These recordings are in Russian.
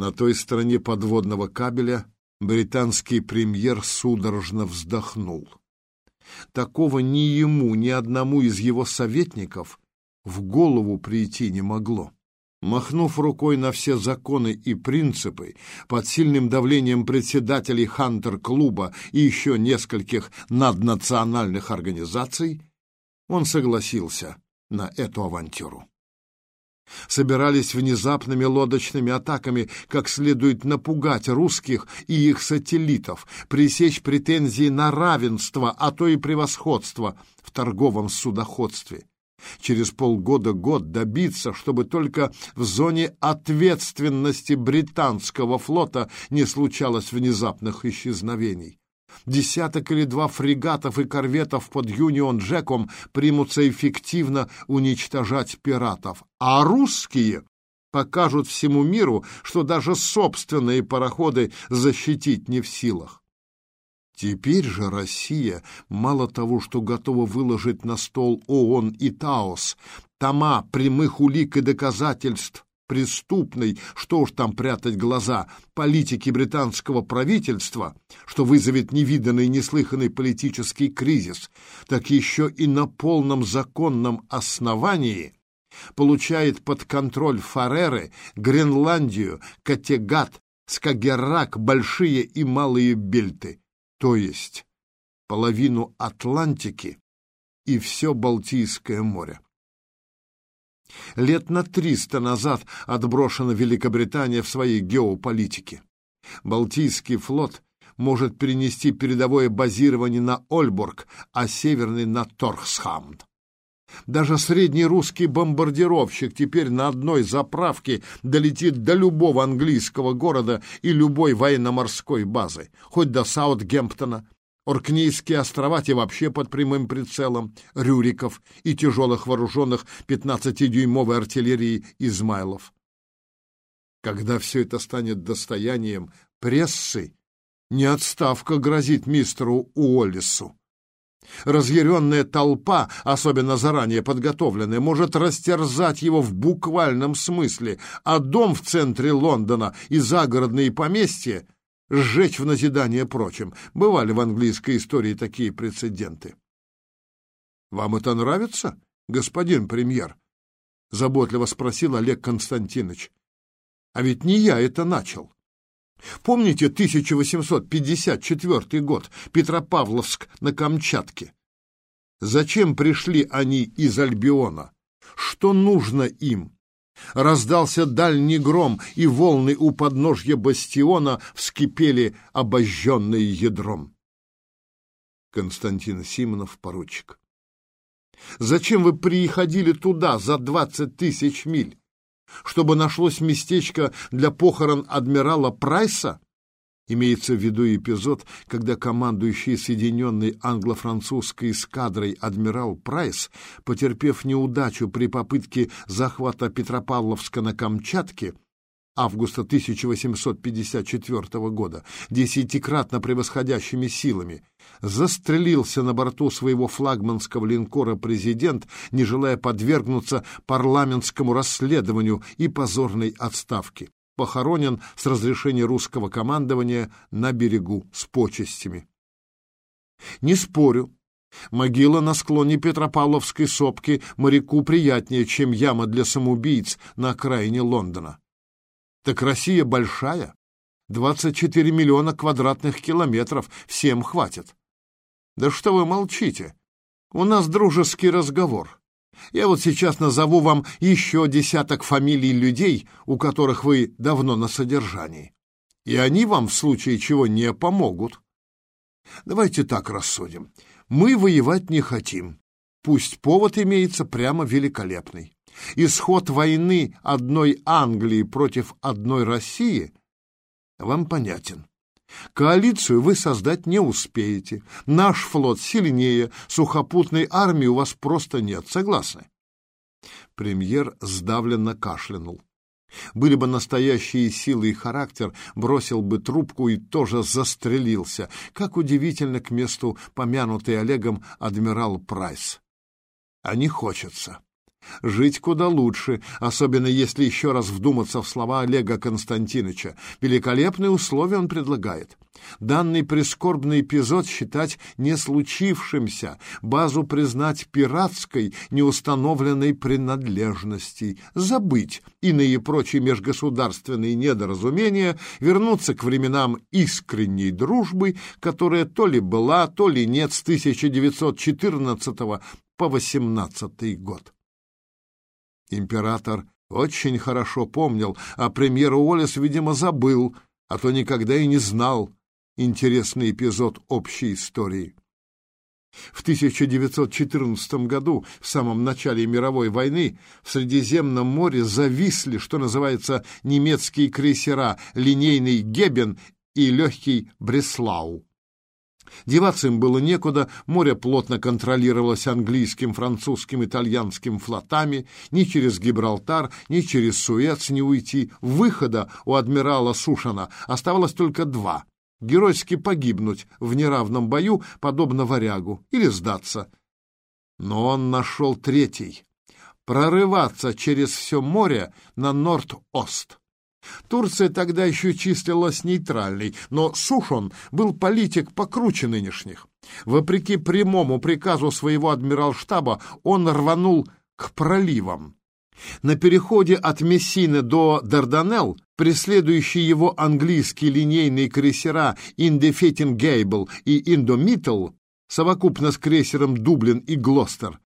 На той стороне подводного кабеля британский премьер судорожно вздохнул. Такого ни ему, ни одному из его советников в голову прийти не могло. Махнув рукой на все законы и принципы, под сильным давлением председателей Хантер-клуба и еще нескольких наднациональных организаций, он согласился на эту авантюру собирались внезапными лодочными атаками как следует напугать русских и их сателлитов, пресечь претензии на равенство, а то и превосходство в торговом судоходстве. Через полгода-год добиться, чтобы только в зоне ответственности британского флота не случалось внезапных исчезновений. Десяток или два фрегатов и корветов под Юнион Джеком примутся эффективно уничтожать пиратов, а русские покажут всему миру, что даже собственные пароходы защитить не в силах. Теперь же Россия мало того, что готова выложить на стол ООН и ТАОС тома прямых улик и доказательств преступной, что уж там прятать глаза, политики британского правительства, что вызовет невиданный неслыханный политический кризис, так еще и на полном законном основании получает под контроль Фареры, Гренландию, Категат, Скагеррак, Большие и Малые Бельты, то есть половину Атлантики и все Балтийское море. Лет на триста назад отброшена Великобритания в своей геополитике. Балтийский флот может перенести передовое базирование на Ольборг, а северный на Торхсхамн. Даже средний русский бомбардировщик теперь на одной заправке долетит до любого английского города и любой военно-морской базы, хоть до Саутгемптона, Оркнейские острова те вообще под прямым прицелом Рюриков и тяжелых вооруженных 15-дюймовой артиллерии Измайлов. Когда все это станет достоянием прессы, не отставка грозит мистеру Уоллису. Разъяренная толпа, особенно заранее подготовленная, может растерзать его в буквальном смысле, а дом в центре Лондона и загородные поместья — сжечь в назидание прочим. Бывали в английской истории такие прецеденты. «Вам это нравится, господин премьер?» — заботливо спросил Олег Константинович. «А ведь не я это начал. Помните 1854 год, Петропавловск на Камчатке? Зачем пришли они из Альбиона? Что нужно им? Раздался дальний гром, и волны у подножья бастиона вскипели, обожженные ядром. Константин Симонов, поручик. Зачем вы приходили туда за двадцать тысяч миль? Чтобы нашлось местечко для похорон адмирала Прайса? Имеется в виду эпизод, когда командующий Соединенной англо-французской эскадрой адмирал Прайс, потерпев неудачу при попытке захвата Петропавловска на Камчатке, августа 1854 года, десятикратно превосходящими силами, застрелился на борту своего флагманского линкора «Президент», не желая подвергнуться парламентскому расследованию и позорной отставке похоронен с разрешения русского командования на берегу с почестями. Не спорю, могила на склоне Петропавловской сопки моряку приятнее, чем яма для самоубийц на окраине Лондона. Так Россия большая, 24 миллиона квадратных километров, всем хватит. Да что вы молчите? У нас дружеский разговор. Я вот сейчас назову вам еще десяток фамилий людей, у которых вы давно на содержании. И они вам в случае чего не помогут. Давайте так рассудим. Мы воевать не хотим. Пусть повод имеется прямо великолепный. Исход войны одной Англии против одной России вам понятен. Коалицию вы создать не успеете. Наш флот сильнее, сухопутной армии у вас просто нет. Согласны? Премьер сдавленно кашлянул. Были бы настоящие силы и характер, бросил бы трубку и тоже застрелился. Как удивительно к месту помянутый Олегом адмирал Прайс. А не хочется. Жить куда лучше, особенно если еще раз вдуматься в слова Олега Константиновича. Великолепные условия он предлагает. Данный прискорбный эпизод считать не случившимся, базу признать пиратской, неустановленной принадлежности, забыть иные прочие межгосударственные недоразумения, вернуться к временам искренней дружбы, которая то ли была, то ли нет с 1914 по 18 год. Император очень хорошо помнил, а премьер Уоллес, видимо, забыл, а то никогда и не знал интересный эпизод общей истории. В 1914 году, в самом начале мировой войны, в Средиземном море зависли, что называется, немецкие крейсера линейный «Гебен» и легкий «Бреслау». Деваться им было некуда, море плотно контролировалось английским, французским, итальянским флотами, ни через Гибралтар, ни через Суэц не уйти. Выхода у адмирала Сушана оставалось только два — геройски погибнуть в неравном бою, подобно варягу, или сдаться. Но он нашел третий — прорываться через все море на Норд-Ост. Турция тогда еще числилась нейтральной, но Сушон был политик покруче нынешних. Вопреки прямому приказу своего адмиралштаба он рванул к проливам. На переходе от Мессины до Дарданелл преследующие его английские линейные крейсера Индефетингейбл и Индомитл совокупно с крейсером Дублин и Глостер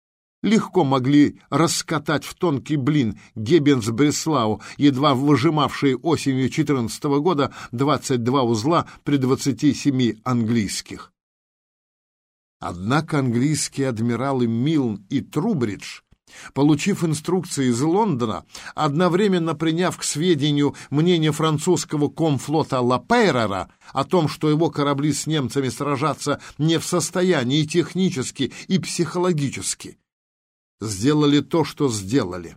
легко могли раскатать в тонкий блин Геббенс-Бреслау, едва выжимавшие осенью 14 года 22 узла при 27 английских. Однако английские адмиралы Милн и Трубридж, получив инструкции из Лондона, одновременно приняв к сведению мнение французского комфлота Лапейрера о том, что его корабли с немцами сражаться не в состоянии технически и психологически, сделали то, что сделали.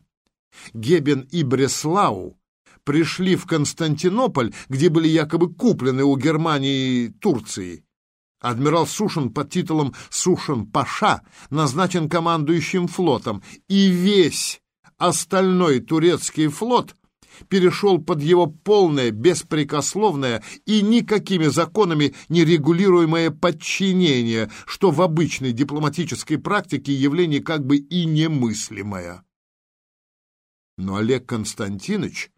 Гебен и Бреслау пришли в Константинополь, где были якобы куплены у Германии и Турции. Адмирал Сушин под титулом Сушин-Паша назначен командующим флотом, и весь остальной турецкий флот перешел под его полное, беспрекословное и никакими законами не регулируемое подчинение, что в обычной дипломатической практике явление как бы и немыслимое. Но Олег Константинович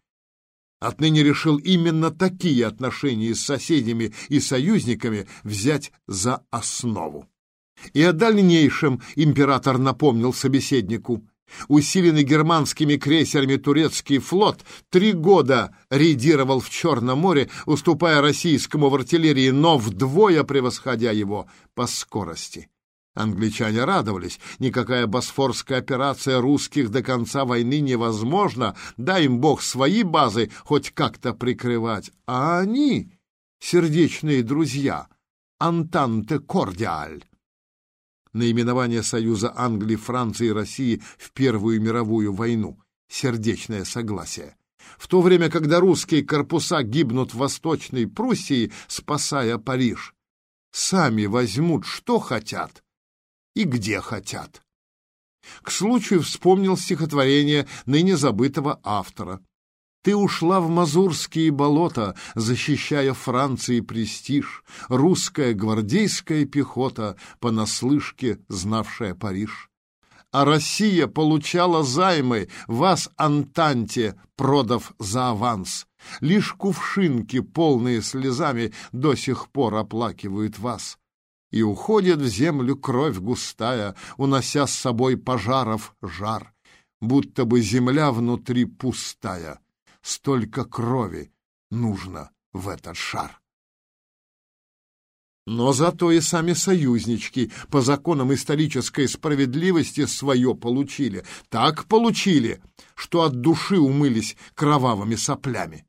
отныне решил именно такие отношения с соседями и союзниками взять за основу. И о дальнейшем император напомнил собеседнику. Усиленный германскими крейсерами турецкий флот три года рейдировал в Черном море, уступая российскому в артиллерии, но вдвое превосходя его по скорости. Англичане радовались. Никакая босфорская операция русских до конца войны невозможна. Дай им бог свои базы хоть как-то прикрывать. А они, сердечные друзья, Антанте Кордиаль, наименование Союза Англии, Франции и России в Первую мировую войну. Сердечное согласие. В то время, когда русские корпуса гибнут в Восточной Пруссии, спасая Париж, сами возьмут, что хотят и где хотят. К случаю вспомнил стихотворение ныне забытого автора. Ты ушла в мазурские болота, защищая Франции престиж, русская гвардейская пехота, понаслышке знавшая Париж. А Россия получала займы, вас, Антанте, продав за аванс. Лишь кувшинки, полные слезами, до сих пор оплакивают вас. И уходит в землю кровь густая, унося с собой пожаров жар, будто бы земля внутри пустая столько крови нужно в этот шар. Но зато и сами союзнички по законам исторической справедливости свое получили. Так получили, что от души умылись кровавыми соплями.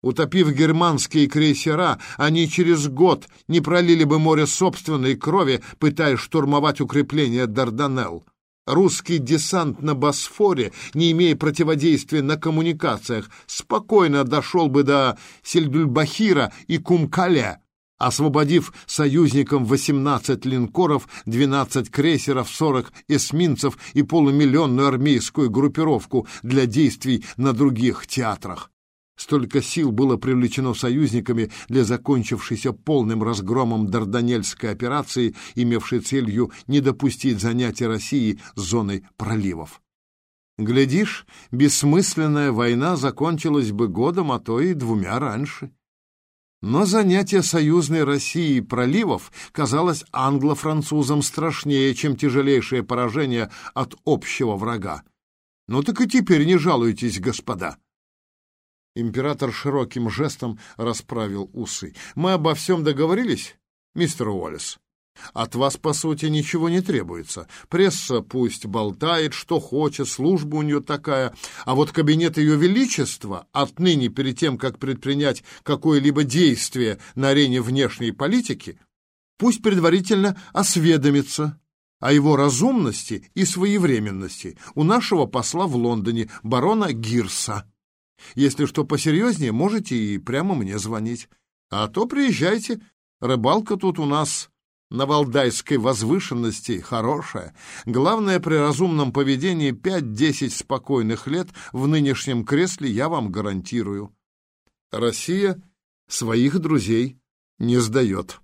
Утопив германские крейсера, они через год не пролили бы море собственной крови, пытаясь штурмовать укрепления Дарданелл. Русский десант на Босфоре, не имея противодействия на коммуникациях, спокойно дошел бы до Сельдюльбахира и Кумкаля, освободив союзникам 18 линкоров, 12 крейсеров, 40 эсминцев и полумиллионную армейскую группировку для действий на других театрах. Столько сил было привлечено союзниками для закончившейся полным разгромом Дарданельской операции, имевшей целью не допустить занятия России зоной проливов. Глядишь, бессмысленная война закончилась бы годом, а то и двумя раньше. Но занятие союзной России проливов казалось англо-французам страшнее, чем тяжелейшее поражение от общего врага. Ну так и теперь не жалуйтесь, господа. Император широким жестом расправил усы. Мы обо всем договорились, мистер Уоллес? От вас, по сути, ничего не требуется. Пресса пусть болтает, что хочет, служба у нее такая. А вот кабинет ее величества отныне, перед тем, как предпринять какое-либо действие на арене внешней политики, пусть предварительно осведомится о его разумности и своевременности у нашего посла в Лондоне, барона Гирса. Если что посерьезнее, можете и прямо мне звонить. А то приезжайте, рыбалка тут у нас на Валдайской возвышенности хорошая. Главное, при разумном поведении пять-десять спокойных лет в нынешнем кресле я вам гарантирую. Россия своих друзей не сдает.